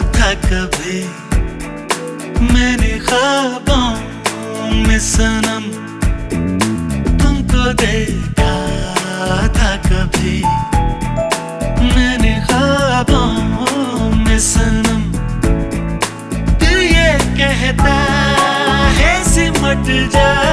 था कभी। मैंने ख्वाबों में सनम तुमको देखा था कभी। मैंने ख्वाबों में सनम तू ये कहता है, सिमट जा।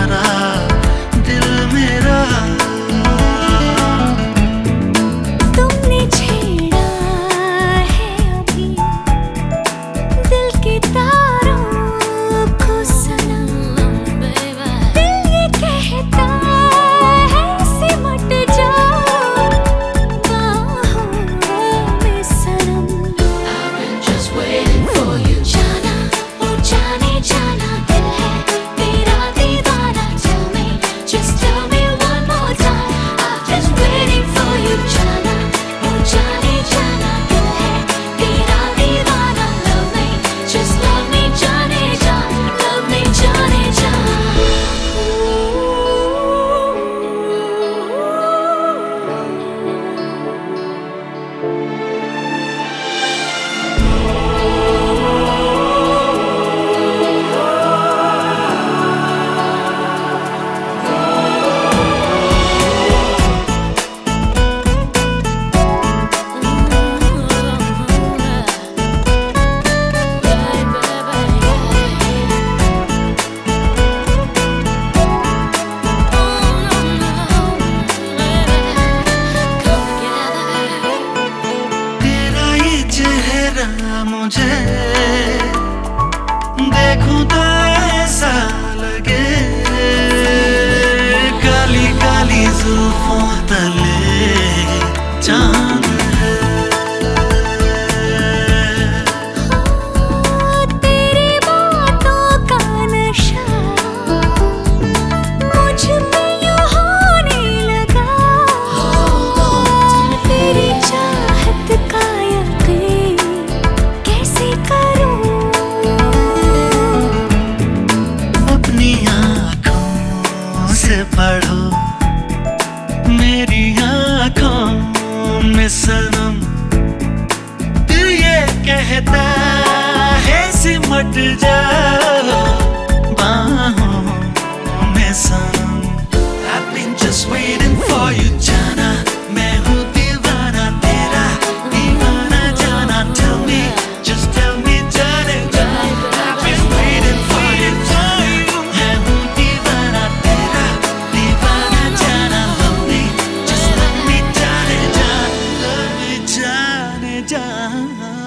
तुम्हारा दिल मेरा मुझे देखूँ तो सनम कहता है सिमट जा। बाहों में सनम। I've been just waiting for you जा